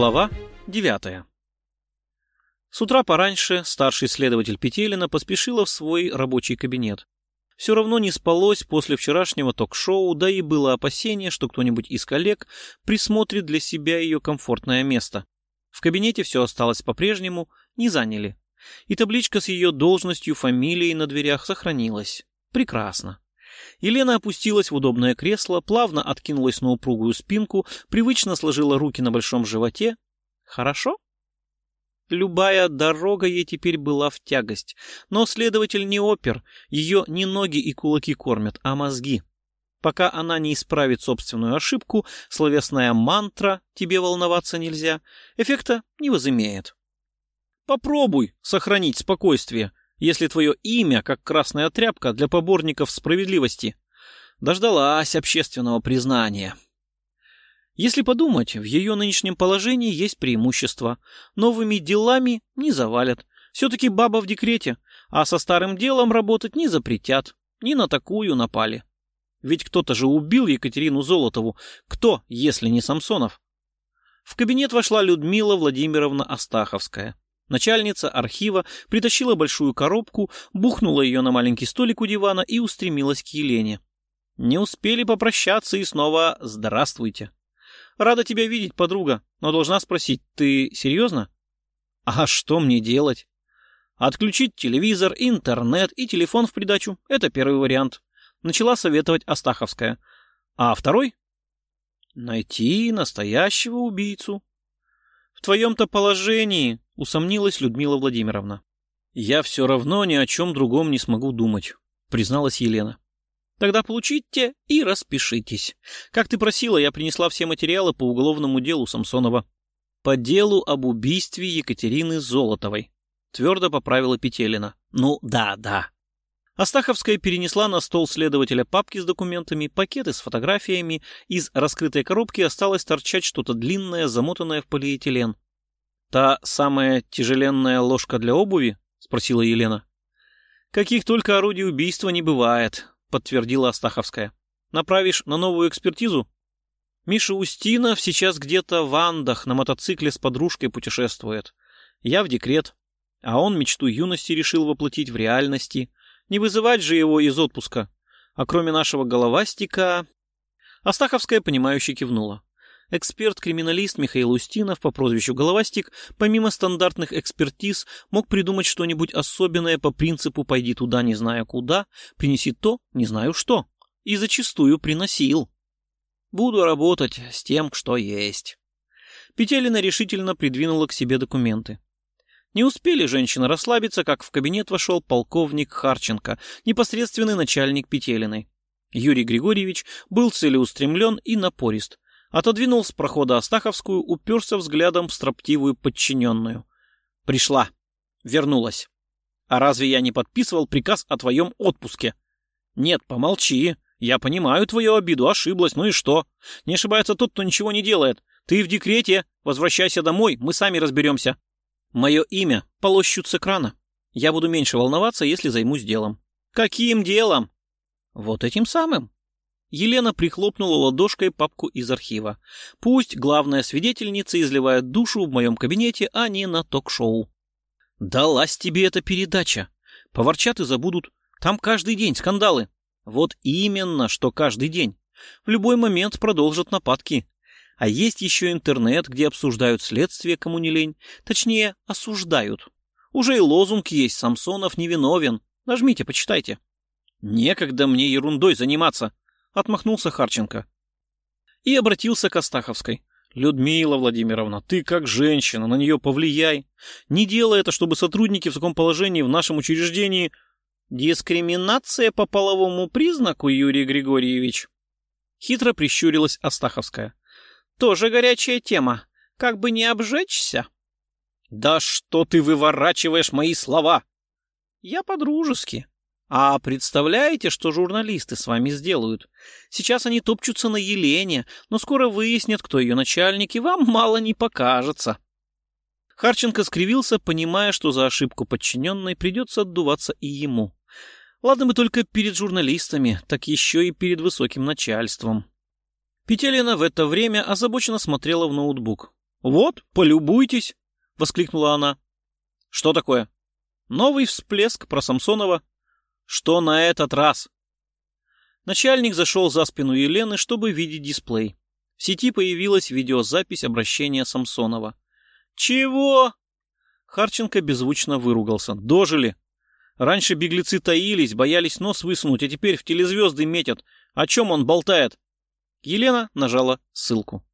Глава 9. С утра пораньше старший следователь Петелина поспешила в свой рабочий кабинет. Все равно не спалось после вчерашнего ток-шоу, да и было опасение, что кто-нибудь из коллег присмотрит для себя ее комфортное место. В кабинете все осталось по-прежнему, не заняли. И табличка с ее должностью, фамилией на дверях сохранилась. Прекрасно. Елена опустилась в удобное кресло, плавно откинулась на упругую спинку, привычно сложила руки на большом животе. Хорошо? Любая дорога ей теперь была в тягость. Но следователь не опер, ее не ноги и кулаки кормят, а мозги. Пока она не исправит собственную ошибку, словесная мантра «тебе волноваться нельзя» эффекта не возымеет. Попробуй сохранить спокойствие, если твое имя, как красная тряпка для поборников справедливости, дождалась общественного признания. Если подумать, в ее нынешнем положении есть преимущество. Новыми делами не завалят. Все-таки баба в декрете, а со старым делом работать не запретят. Не на такую напали. Ведь кто-то же убил Екатерину Золотову. Кто, если не Самсонов? В кабинет вошла Людмила Владимировна Астаховская. Начальница архива притащила большую коробку, бухнула ее на маленький столик у дивана и устремилась к Елене. Не успели попрощаться и снова «Здравствуйте». «Рада тебя видеть, подруга, но должна спросить, ты серьезно?» «А что мне делать?» «Отключить телевизор, интернет и телефон в придачу — это первый вариант», — начала советовать Астаховская. «А второй?» «Найти настоящего убийцу». «В твоем-то положении усомнилась Людмила Владимировна. «Я все равно ни о чем другом не смогу думать», — призналась Елена. «Тогда получите и распишитесь. Как ты просила, я принесла все материалы по уголовному делу Самсонова. По делу об убийстве Екатерины Золотовой», — твердо поправила Петелина. «Ну, да, да». Астаховская перенесла на стол следователя папки с документами, пакеты с фотографиями. Из раскрытой коробки осталось торчать что-то длинное, замотанное в полиэтилен. «Та самая тяжеленная ложка для обуви?» — спросила Елена. «Каких только орудий убийства не бывает», — подтвердила Астаховская. «Направишь на новую экспертизу?» Миша Устинов сейчас где-то в Андах на мотоцикле с подружкой путешествует. Я в декрет. А он мечту юности решил воплотить в реальности. Не вызывать же его из отпуска. А кроме нашего головастика... Астаховская, понимающе кивнула. Эксперт-криминалист Михаил Устинов по прозвищу Головастик, помимо стандартных экспертиз, мог придумать что-нибудь особенное по принципу «пойди туда, не зная куда, принеси то, не знаю что». И зачастую приносил. Буду работать с тем, что есть. Петелина решительно придвинула к себе документы. Не успели женщины расслабиться, как в кабинет вошел полковник Харченко, непосредственный начальник Петелиной. Юрий Григорьевич был целеустремлен и напорист, Отодвинул с прохода Астаховскую, уперся взглядом в строптивую подчиненную. Пришла. Вернулась. А разве я не подписывал приказ о твоем отпуске? Нет, помолчи. Я понимаю твою обиду, ошиблась, ну и что? Не ошибается тот, кто ничего не делает. Ты в декрете, возвращайся домой, мы сами разберемся. Мое имя полощут с экрана. Я буду меньше волноваться, если займусь делом. Каким делом? Вот этим самым. Елена прихлопнула ладошкой папку из архива. Пусть главная свидетельница изливает душу в моем кабинете, а не на ток-шоу. Далась тебе эта передача. Поворчат и забудут. Там каждый день скандалы. Вот именно, что каждый день. В любой момент продолжат нападки. А есть еще интернет, где обсуждают следствие, кому не лень. Точнее, осуждают. Уже и лозунг есть «Самсонов невиновен». Нажмите, почитайте. Некогда мне ерундой заниматься. — отмахнулся Харченко. И обратился к Астаховской. «Людмила Владимировна, ты как женщина, на нее повлияй. Не делай это, чтобы сотрудники в таком положении в нашем учреждении...» «Дискриминация по половому признаку, Юрий Григорьевич?» Хитро прищурилась Астаховская. «Тоже горячая тема. Как бы не обжечься?» «Да что ты выворачиваешь мои слова?» «Я по-дружески», а представляете, что журналисты с вами сделают? Сейчас они топчутся на Елене, но скоро выяснят, кто ее начальник, и вам мало не покажется. Харченко скривился, понимая, что за ошибку подчиненной придется отдуваться и ему. Ладно бы только перед журналистами, так еще и перед высоким начальством. Петелина в это время озабоченно смотрела в ноутбук. «Вот, полюбуйтесь!» — воскликнула она. «Что такое?» «Новый всплеск про Самсонова». «Что на этот раз?» Начальник зашел за спину Елены, чтобы видеть дисплей. В сети появилась видеозапись обращения Самсонова. «Чего?» Харченко беззвучно выругался. «Дожили! Раньше беглецы таились, боялись нос высунуть, а теперь в телезвезды метят. О чем он болтает?» Елена нажала ссылку.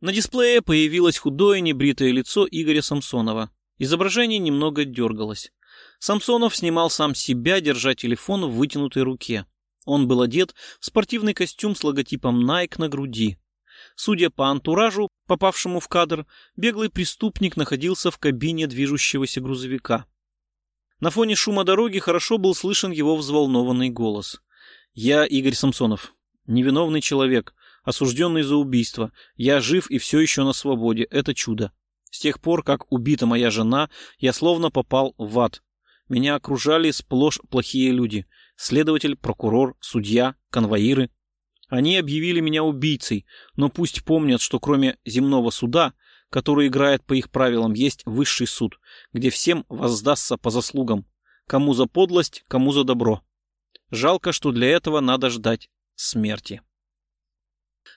На дисплее появилось худое небритое лицо Игоря Самсонова. Изображение немного дергалось. Самсонов снимал сам себя, держа телефон в вытянутой руке. Он был одет в спортивный костюм с логотипом Nike на груди. Судя по антуражу, попавшему в кадр, беглый преступник находился в кабине движущегося грузовика. На фоне шума дороги хорошо был слышен его взволнованный голос. «Я Игорь Самсонов. Невиновный человек осужденный за убийство. Я жив и все еще на свободе. Это чудо. С тех пор, как убита моя жена, я словно попал в ад. Меня окружали сплошь плохие люди. Следователь, прокурор, судья, конвоиры. Они объявили меня убийцей, но пусть помнят, что кроме земного суда, который играет по их правилам, есть высший суд, где всем воздастся по заслугам. Кому за подлость, кому за добро. Жалко, что для этого надо ждать смерти.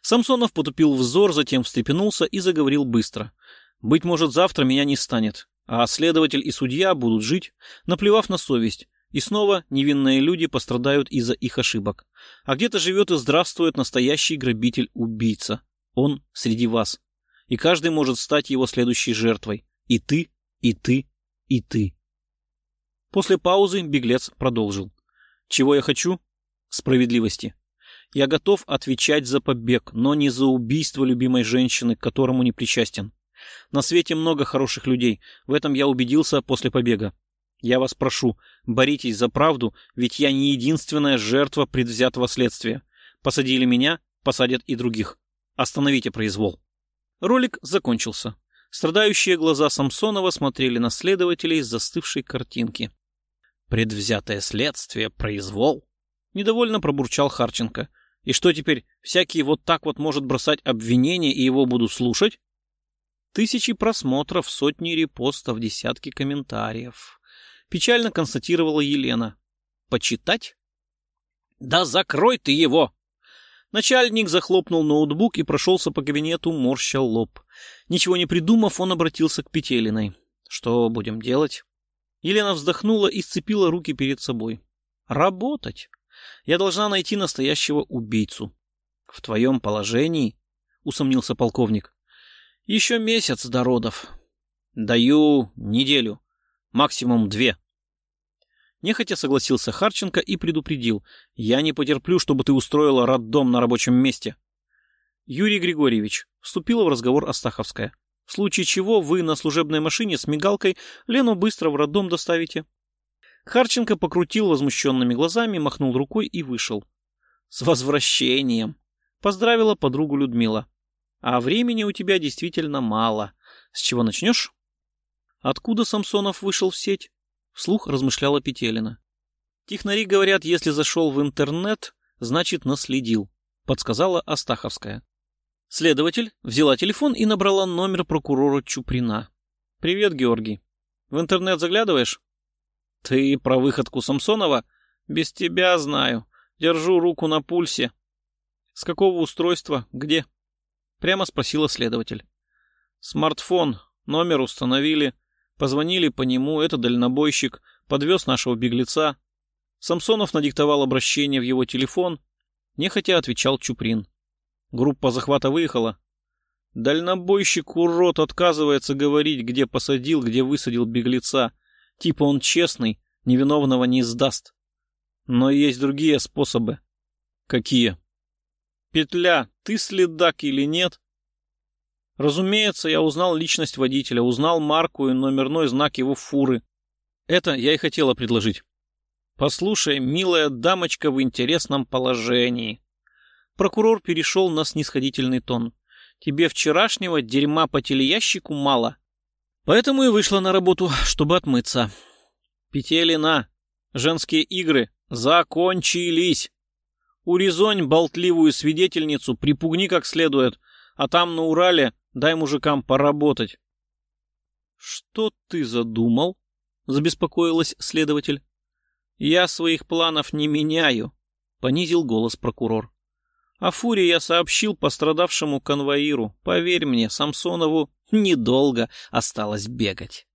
Самсонов потупил взор, затем встрепенулся и заговорил быстро. «Быть может, завтра меня не станет, а следователь и судья будут жить, наплевав на совесть, и снова невинные люди пострадают из-за их ошибок. А где-то живет и здравствует настоящий грабитель-убийца. Он среди вас. И каждый может стать его следующей жертвой. И ты, и ты, и ты». После паузы беглец продолжил. «Чего я хочу? Справедливости. Я готов отвечать за побег, но не за убийство любимой женщины, к которому не причастен. На свете много хороших людей, в этом я убедился после побега. Я вас прошу, боритесь за правду, ведь я не единственная жертва предвзятого следствия. Посадили меня, посадят и других. Остановите произвол. Ролик закончился. Страдающие глаза Самсонова смотрели на следователей с застывшей картинки. «Предвзятое следствие, произвол?» — недовольно пробурчал Харченко. И что теперь, всякий вот так вот может бросать обвинения и его буду слушать? Тысячи просмотров, сотни репостов, десятки комментариев. Печально констатировала Елена. Почитать? Да закрой ты его! Начальник захлопнул ноутбук и прошелся по кабинету, морща лоб. Ничего не придумав, он обратился к Петелиной. Что будем делать? Елена вздохнула и сцепила руки перед собой. Работать. Я должна найти настоящего убийцу. В твоем положении, усомнился полковник. Еще месяц до родов. Даю неделю, максимум две. Нехотя согласился Харченко и предупредил. Я не потерплю, чтобы ты устроила роддом на рабочем месте. Юрий Григорьевич, вступила в разговор Астаховская. В случае чего вы на служебной машине с мигалкой Лену быстро в роддом доставите. Харченко покрутил возмущенными глазами, махнул рукой и вышел. «С возвращением!» — поздравила подругу Людмила. «А времени у тебя действительно мало. С чего начнешь?» «Откуда Самсонов вышел в сеть?» — вслух размышляла Петелина. «Технари говорят, если зашел в интернет, значит наследил», — подсказала Астаховская. Следователь взяла телефон и набрала номер прокурора Чуприна. «Привет, Георгий. В интернет заглядываешь?» Ты про выходку Самсонова? Без тебя знаю. Держу руку на пульсе. С какого устройства? Где? Прямо спросила следователь. Смартфон. Номер установили. Позвонили по нему. Это дальнобойщик. Подвез нашего беглеца. Самсонов надиктовал обращение в его телефон. Нехотя отвечал Чуприн. Группа захвата выехала. Дальнобойщик урод отказывается говорить, где посадил, где высадил беглеца. Типа он честный, невиновного не сдаст. Но есть другие способы. Какие? Петля, ты следак или нет? Разумеется, я узнал личность водителя, узнал марку и номерной знак его фуры. Это я и хотела предложить. Послушай, милая дамочка в интересном положении. Прокурор перешел на снисходительный тон. Тебе вчерашнего дерьма по телеящику мало. Поэтому и вышла на работу, чтобы отмыться. Петелина, женские игры закончились. Урезонь болтливую свидетельницу, припугни как следует, а там на Урале дай мужикам поработать. Что ты задумал? Забеспокоилась следователь. Я своих планов не меняю, понизил голос прокурор. О фуре я сообщил пострадавшему конвоиру. Поверь мне, Самсонову недолго осталось бегать.